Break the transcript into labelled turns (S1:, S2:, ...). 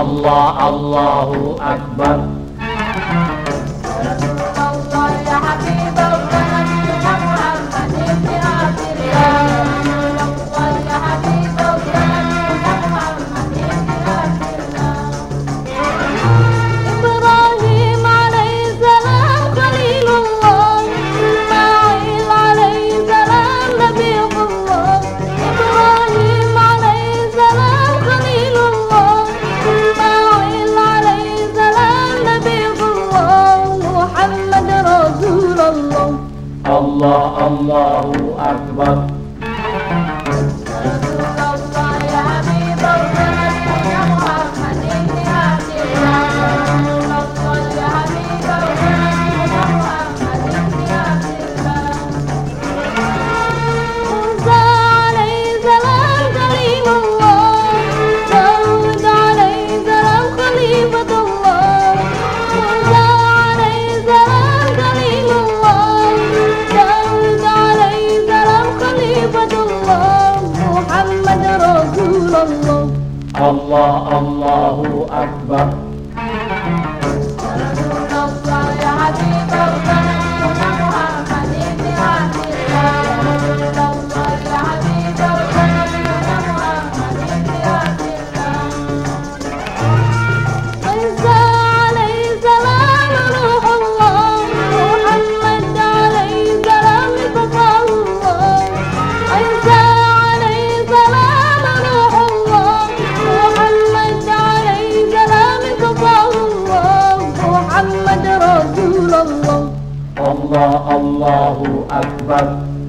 S1: Allah Allahu Akbar
S2: الله الله
S1: أكبر.
S2: الله الله
S1: أكبر اللہ اکبر